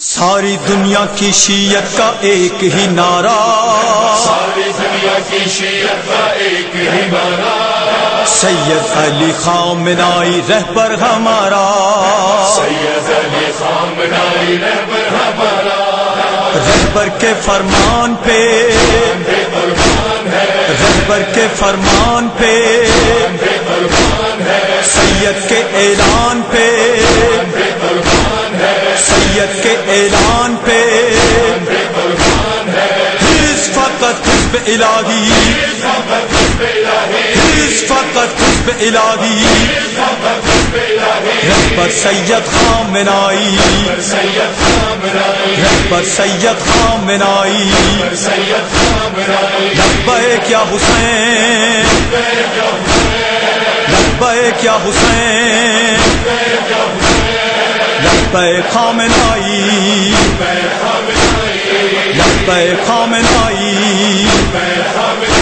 ساری دنیا کی شیعت کا ایک ہی نعرہ ساری دنیا کی شیعت کا ایک ہی نعرہ سید علی خان منائی رہ پر ہمارا سید علی خان منائی رہبر ہمارا رہبر کے فرمان پہ رہبر کے فرمان پہ سید کے کے اعلان پہ۔ بے فقط حزب الہی۔ محبت فقط حزب الہی۔ رہبر سید خان منائی۔ رہبر سید خان منائی۔ سید خان منائی لبیک یا حسین۔ لبیک خام حسین لبیک خامنائی لبیک